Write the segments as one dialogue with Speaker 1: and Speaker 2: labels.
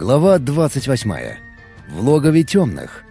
Speaker 1: Глава 28. В логове темных.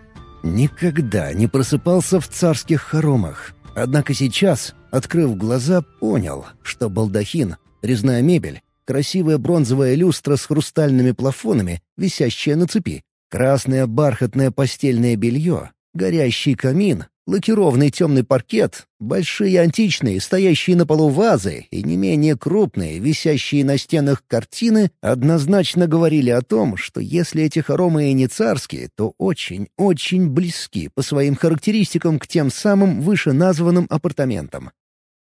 Speaker 1: Никогда не просыпался в царских хоромах. Однако сейчас, открыв глаза, понял, что балдахин, резная мебель, красивая бронзовая люстра с хрустальными плафонами, висящая на цепи, красное бархатное постельное белье, горящий камин, лакированный темный паркет, большие античные, стоящие на полу вазы и не менее крупные, висящие на стенах картины, однозначно говорили о том, что если эти хоромы и не царские, то очень-очень близки по своим характеристикам к тем самым вышеназванным апартаментам.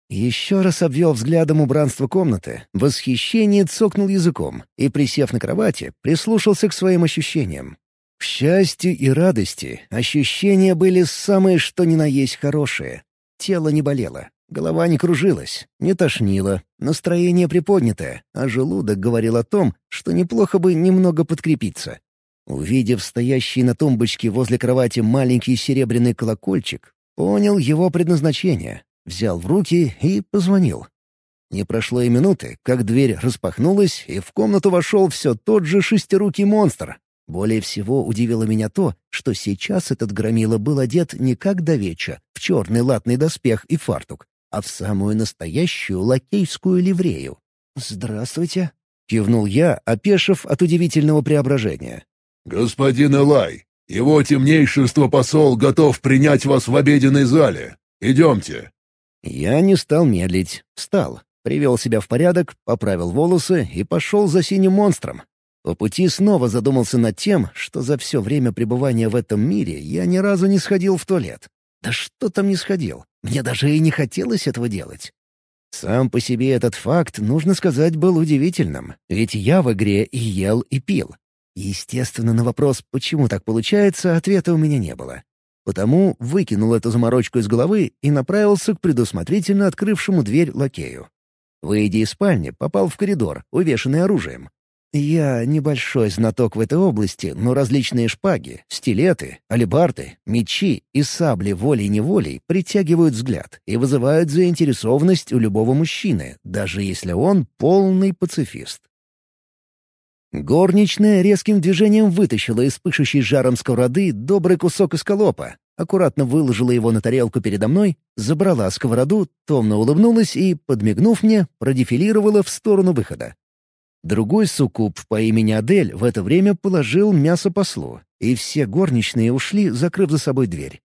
Speaker 1: Еще раз обвел взглядом убранство комнаты, в восхищении цокнул языком и, присев на кровати, прислушался к своим ощущениям. К счастью и радости, ощущения были самые что ни на есть хорошие. Тело не болело, голова не кружилась, не тошнило, настроение приподнятое, а желудок говорил о том, что неплохо бы немного подкрепиться. Увидев стоящий на тумбочке возле кровати маленький серебряный колокольчик, понял его предназначение, взял в руки и позвонил. Не прошло и минуты, как дверь распахнулась, и в комнату вошел все тот же шестирукий монстр, более всего удивило меня то, что сейчас этот громила был одет не как давеча, в черный латный доспех и фартук, а в самую настоящую лакейскую ливрею. «Здравствуйте», — кивнул я, опешив от удивительного преображения.
Speaker 2: «Господин Элай, его темнейшество посол готов принять вас в обеденной зале. Идемте».
Speaker 1: Я не стал медлить, встал, привел себя в порядок, поправил волосы и пошел за синим монстром, по пути снова задумался над тем, что за все время пребывания в этом мире я ни разу не сходил в туалет. Да что там не сходил? Мне даже и не хотелось этого делать. Сам по себе этот факт, нужно сказать, был удивительным, ведь я в игре и ел, и пил. Естественно, на вопрос, почему так получается, ответа у меня не было. Потому выкинул эту заморочку из головы и направился к предусмотрительно открывшему дверь лакею. Выйдя из спальни, попал в коридор, увешанный оружием. Я небольшой знаток в этой области, но различные шпаги, стилеты, алебарды, мечи и сабли волей-неволей притягивают взгляд и вызывают заинтересованность у любого мужчины, даже если он полный пацифист. Горничная резким движением вытащила из пышущей жаром сковороды добрый кусок эскалопа, аккуратно выложила его на тарелку передо мной, забрала сковороду, томно улыбнулась и, подмигнув мне, продефилировала в сторону выхода. Другой суккуб по имени Адель в это время положил мясо послу, и все горничные ушли, закрыв за собой дверь.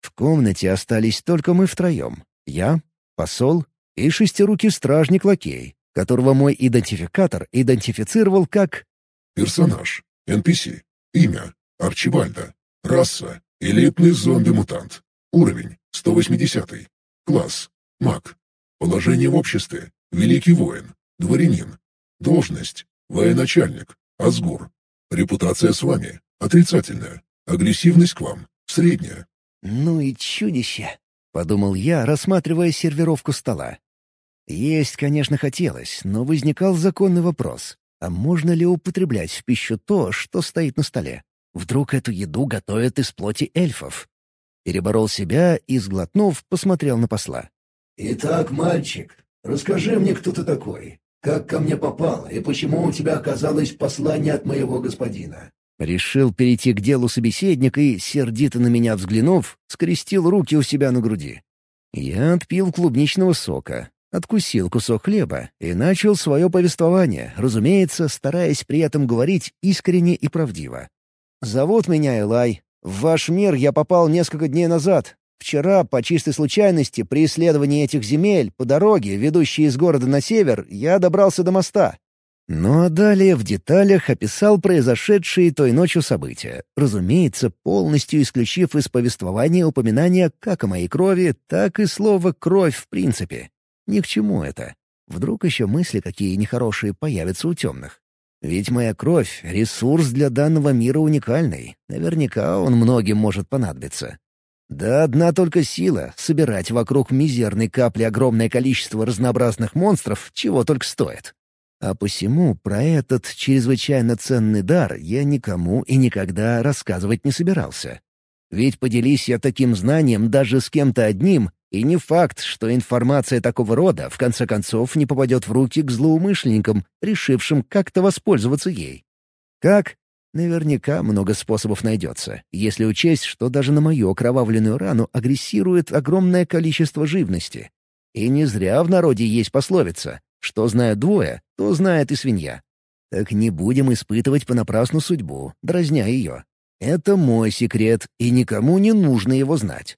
Speaker 1: В комнате остались только мы втроем. Я, посол и шестирукий стражник-лакей, которого мой идентификатор идентифицировал как...
Speaker 2: Персонаж. NPC. Имя. Арчибальда. Раса. Элитный зомби-мутант. Уровень. 180. Класс. Маг. Положение в обществе. Великий воин. Дворянин. Должность. Военачальник. Азгур. Репутация с вами. Отрицательная. Агрессивность к вам. Средняя.
Speaker 1: «Ну и чудище!» — подумал я, рассматривая сервировку стола. Есть, конечно, хотелось, но возникал законный вопрос. А можно ли употреблять в пищу то, что стоит на столе? Вдруг эту еду готовят из плоти эльфов? Переборол себя и, сглотнув, посмотрел на посла.
Speaker 3: «Итак, мальчик, расскажи мне, кто ты такой. Как ко мне попало и почему у тебя оказалось послание от моего господина?»
Speaker 1: Решил перейти к делу собеседник и, сердито на меня взглянув, скрестил руки у себя на груди. Я отпил клубничного сока, откусил кусок хлеба и начал свое повествование, разумеется, стараясь при этом говорить искренне и правдиво. «Зовут меня Элай. В ваш мир я попал несколько дней назад, Вчера, по чистой случайности, при исследовании этих земель, по дороге, ведущей из города на север, я добрался до моста. Ну а далее в деталях описал произошедшие той ночью события, разумеется, полностью исключив из повествования упоминания как о моей крови, так и слова «кровь» в принципе. Ни к чему это. Вдруг еще мысли какие нехорошие появятся у темных. Ведь моя кровь — ресурс для данного мира уникальный. Наверняка он многим может понадобиться. Да одна только сила — собирать вокруг мизерной капли огромное количество разнообразных монстров, чего только стоит. А посему про этот чрезвычайно ценный дар я никому и никогда рассказывать не собирался. Ведь поделись я таким знанием даже с кем-то одним, и не факт, что информация такого рода в конце концов не попадет в руки к злоумышленникам, решившим как-то воспользоваться ей. Как? Наверняка много способов найдется, если учесть, что даже на мою окровавленную рану агрессирует огромное количество живности. И не зря в народе есть пословица «что знают двое, то знает и свинья». Так не будем испытывать понапрасну судьбу, дразня ее. Это мой секрет, и никому не нужно его знать.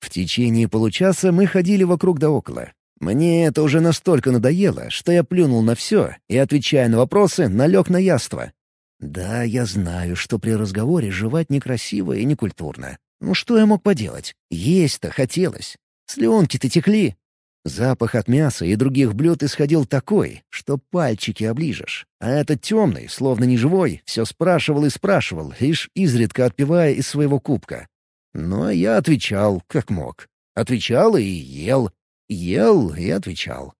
Speaker 1: В течение получаса мы ходили вокруг да около. Мне это уже настолько надоело, что я плюнул на все и, отвечая на вопросы, налег на яство. Да, я знаю, что при разговоре жевать некрасиво и некультурно. Ну что я мог поделать? Есть-то хотелось. Слюнки-то текли. Запах от мяса и других блюд исходил такой, что пальчики оближешь. А этот темный, словно неживой, все спрашивал и спрашивал, лишь изредка отпивая из своего кубка. А я отвечал, как мог. Отвечал и ел. Ел и отвечал.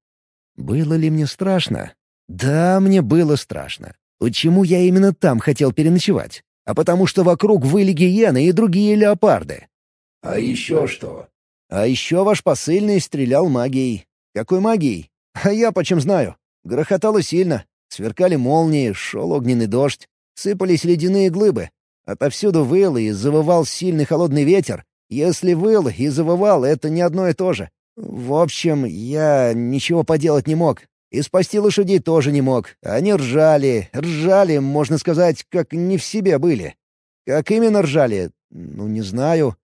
Speaker 1: Было ли мне страшно? Да, мне было страшно. Почему я именно там хотел переночевать? А потому что вокруг выли гиены и другие леопарды.
Speaker 3: «А еще что?»
Speaker 1: «А еще ваш посыльный стрелял магией». «Какой магией?» «А я почем знаю?» Грохотало сильно. Сверкали молнии, шел огненный дождь. Сыпались ледяные глыбы. Отовсюду выл и завывал сильный холодный ветер. Если выл и завывал, это не одно и то же. В общем, я ничего поделать не мог. И спасти лошадей тоже не мог. Они ржали, ржали, можно сказать, как не в себе были. Как именно ржали? Ну, не знаю.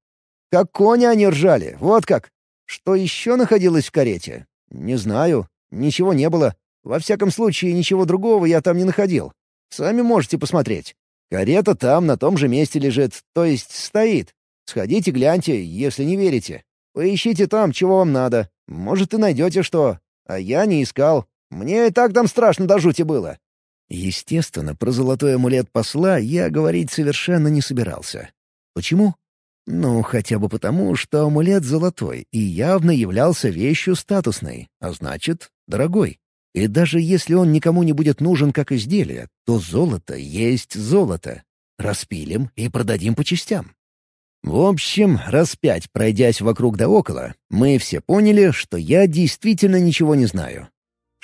Speaker 1: Как кони они ржали, вот как. Что еще находилось в карете? Не знаю. Ничего не было. Во всяком случае, ничего другого я там не находил. Сами можете посмотреть. Карета там, на том же месте лежит, то есть стоит. Сходите, гляньте, если не верите. Поищите там, чего вам надо. Может, и найдете что. А я не искал. Мне и так там страшно до жути было». Естественно, про золотой амулет посла я говорить совершенно не собирался. Почему? Ну, хотя бы потому, что амулет золотой и явно являлся вещью статусной, а значит, дорогой. И даже если он никому не будет нужен как изделие, то золото есть золото. Распилим и продадим по частям. В общем, раз пять пройдясь вокруг да около, мы все поняли, что я действительно ничего не знаю.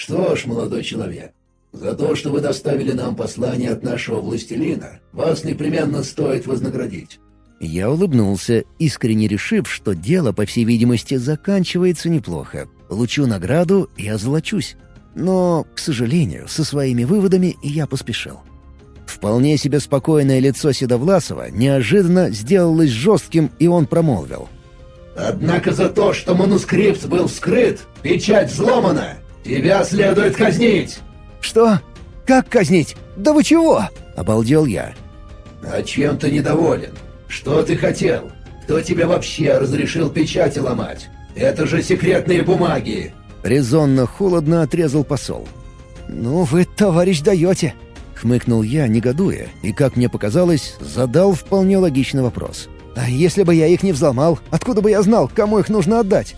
Speaker 3: «Что ж, молодой человек, за то, что вы доставили нам послание от нашего властелина, вас непременно стоит вознаградить».
Speaker 1: Я улыбнулся, искренне решив, что дело, по всей видимости, заканчивается неплохо. Получу награду и озолочусь. Но, к сожалению, со своими выводами я поспешил. Вполне себе спокойное лицо Седовласова неожиданно сделалось жестким, и он промолвил.
Speaker 3: «Однако за то, что манускрипт был вскрыт, печать взломана, тебя следует казнить!»
Speaker 1: «Что? Как казнить? Да вы чего?» — обалдел я.
Speaker 3: «А чем ты недоволен? Что ты хотел? Кто тебе вообще разрешил печати ломать? Это же секретные бумаги!»
Speaker 1: Резонно холодно отрезал посол. «Ну вы, товарищ, даете!» — хмыкнул я, негодуя, и, как мне показалось, задал вполне логичный вопрос. «А если бы я их не взломал, откуда бы я знал, кому их нужно отдать?»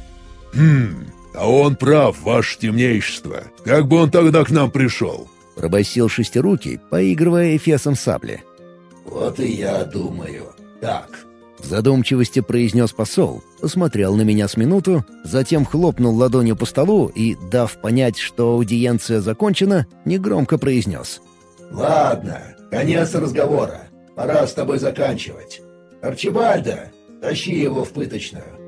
Speaker 2: «Хм, а он прав, ваше темнейшество. Как бы он тогда к нам пришел?»
Speaker 1: — пробасил шестирукий, поигрывая эфесом сабли.
Speaker 3: «Вот и я думаю. Так,
Speaker 1: в задумчивости произнес посол, посмотрел на меня с минуту, затем хлопнул ладонью по столу и, дав понять, что аудиенция закончена, негромко произнес.
Speaker 3: «Ладно, конец разговора. Пора с тобой заканчивать. Арчибальда, тащи его в пыточную».